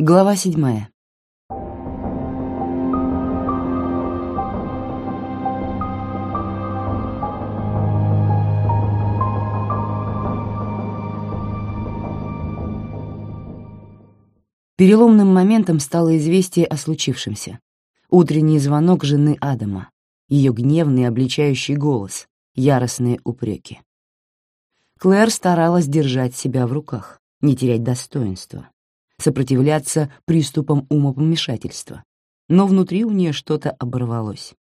Глава седьмая. Переломным моментом стало известие о случившемся. Утренний звонок жены Адама, ее гневный обличающий голос, яростные упреки. Клэр старалась держать себя в руках, не терять достоинства, сопротивляться приступам умопомешательства. Но внутри у нее что-то оборвалось.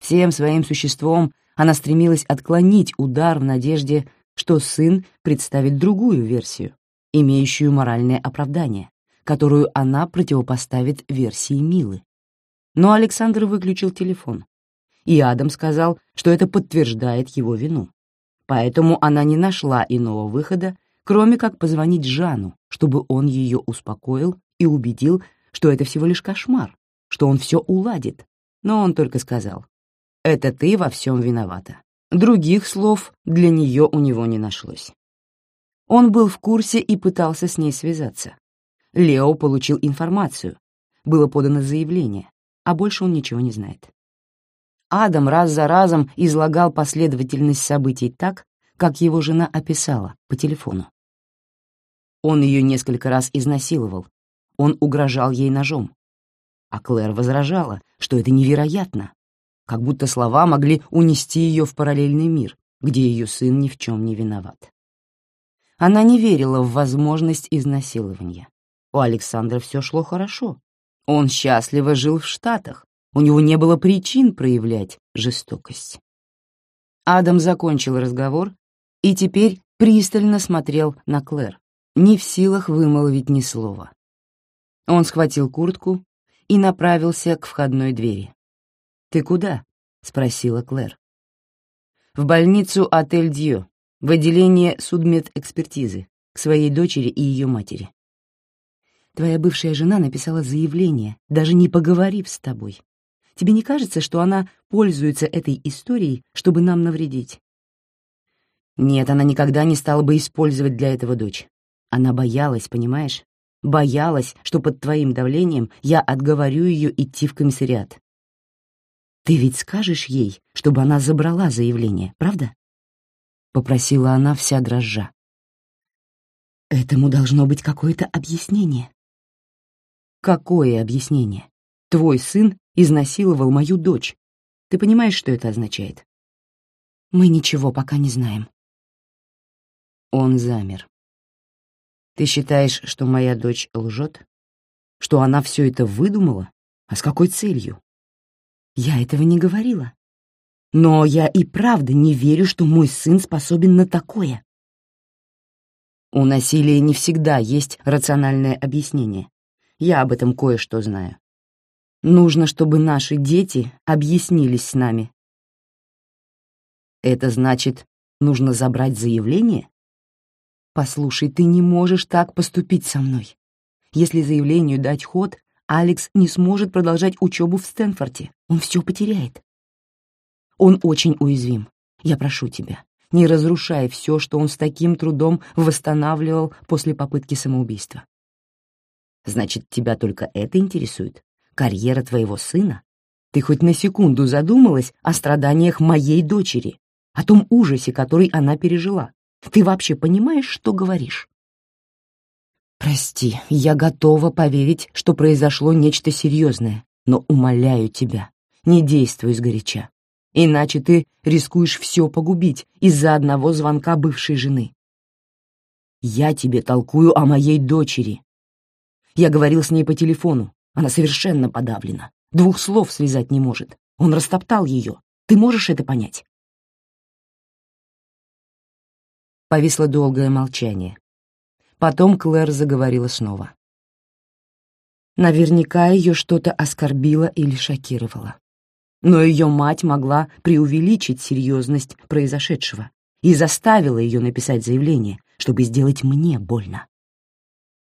Всем своим существом она стремилась отклонить удар в надежде, что сын представит другую версию, имеющую моральное оправдание, которую она противопоставит версии Милы. Но Александр выключил телефон, и Адам сказал, что это подтверждает его вину. Поэтому она не нашла иного выхода, кроме как позвонить Жану, чтобы он ее успокоил и убедил, что это всего лишь кошмар, что он все уладит. Но он только сказал, «Это ты во всем виновата». Других слов для нее у него не нашлось. Он был в курсе и пытался с ней связаться. Лео получил информацию, было подано заявление, а больше он ничего не знает. Адам раз за разом излагал последовательность событий так, как его жена описала по телефону. Он ее несколько раз изнасиловал. Он угрожал ей ножом. А Клэр возражала, что это невероятно, как будто слова могли унести ее в параллельный мир, где ее сын ни в чем не виноват. Она не верила в возможность изнасилования. У Александра все шло хорошо. Он счастливо жил в Штатах, у него не было причин проявлять жестокость. Адам закончил разговор и теперь пристально смотрел на Клэр, не в силах вымолвить ни слова. Он схватил куртку и направился к входной двери. «Ты куда?» — спросила Клэр. «В больницу отель Дьё, в отделение судмедэкспертизы, к своей дочери и ее матери. Твоя бывшая жена написала заявление, даже не поговорив с тобой. Тебе не кажется, что она пользуется этой историей, чтобы нам навредить?» «Нет, она никогда не стала бы использовать для этого дочь. Она боялась, понимаешь? Боялась, что под твоим давлением я отговорю ее идти в комиссариат. Ты ведь скажешь ей, чтобы она забрала заявление, правда? Попросила она вся дрожжа. Этому должно быть какое-то объяснение. Какое объяснение? Твой сын изнасиловал мою дочь. Ты понимаешь, что это означает? Мы ничего пока не знаем. Он замер. Ты считаешь, что моя дочь лжет? Что она все это выдумала? А с какой целью? Я этого не говорила. Но я и правда не верю, что мой сын способен на такое. У насилия не всегда есть рациональное объяснение. Я об этом кое-что знаю. Нужно, чтобы наши дети объяснились с нами. Это значит, нужно забрать заявление? «Послушай, ты не можешь так поступить со мной. Если заявлению дать ход, Алекс не сможет продолжать учебу в Стэнфорде. Он все потеряет. Он очень уязвим. Я прошу тебя, не разрушай все, что он с таким трудом восстанавливал после попытки самоубийства. Значит, тебя только это интересует? Карьера твоего сына? Ты хоть на секунду задумалась о страданиях моей дочери, о том ужасе, который она пережила? Ты вообще понимаешь, что говоришь?» «Прости, я готова поверить, что произошло нечто серьезное, но умоляю тебя, не действуй сгоряча, иначе ты рискуешь все погубить из-за одного звонка бывшей жены. Я тебе толкую о моей дочери. Я говорил с ней по телефону, она совершенно подавлена, двух слов связать не может. Он растоптал ее. Ты можешь это понять?» Повисло долгое молчание. Потом Клэр заговорила снова. Наверняка ее что-то оскорбило или шокировало. Но ее мать могла преувеличить серьезность произошедшего и заставила ее написать заявление, чтобы сделать мне больно.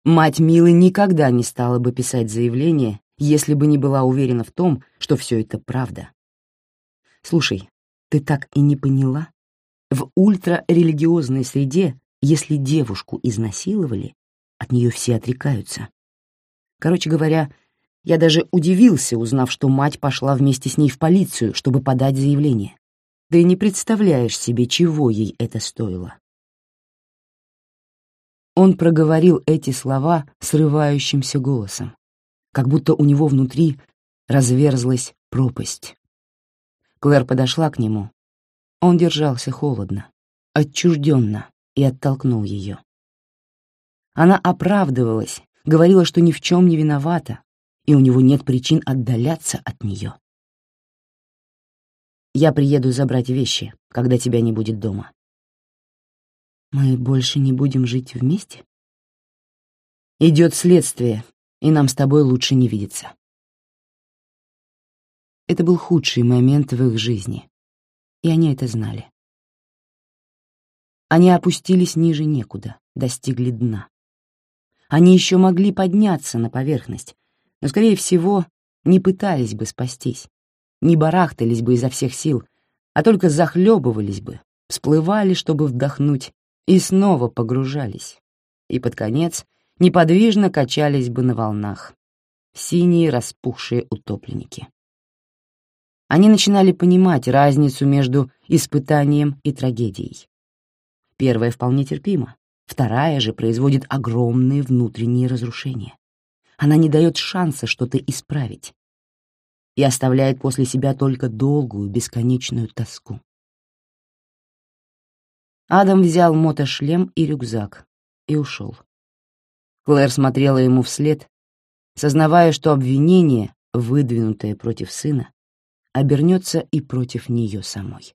Мать Милы никогда не стала бы писать заявление, если бы не была уверена в том, что все это правда. Слушай, ты так и не поняла, в ультрарелигиозной среде, если девушку изнасиловали, от нее все отрекаются. Короче говоря, я даже удивился, узнав, что мать пошла вместе с ней в полицию, чтобы подать заявление. Ты не представляешь себе, чего ей это стоило. Он проговорил эти слова срывающимся голосом, как будто у него внутри разверзлась пропасть. Клэр подошла к нему. Он держался холодно, отчужденно и оттолкнул ее. Она оправдывалась, говорила, что ни в чем не виновата, и у него нет причин отдаляться от нее. «Я приеду забрать вещи, когда тебя не будет дома». «Мы больше не будем жить вместе?» «Идет следствие, и нам с тобой лучше не видеться». Это был худший момент в их жизни, и они это знали. Они опустились ниже некуда, достигли дна. Они еще могли подняться на поверхность, но, скорее всего, не пытались бы спастись, не барахтались бы изо всех сил, а только захлебывались бы, всплывали, чтобы вдохнуть, и снова погружались. И под конец неподвижно качались бы на волнах, синие распухшие утопленники. Они начинали понимать разницу между испытанием и трагедией. Первое вполне терпимо, Вторая же производит огромные внутренние разрушения. Она не дает шанса что-то исправить и оставляет после себя только долгую, бесконечную тоску. Адам взял мотошлем и рюкзак и ушел. Клэр смотрела ему вслед, сознавая, что обвинение, выдвинутое против сына, обернется и против нее самой.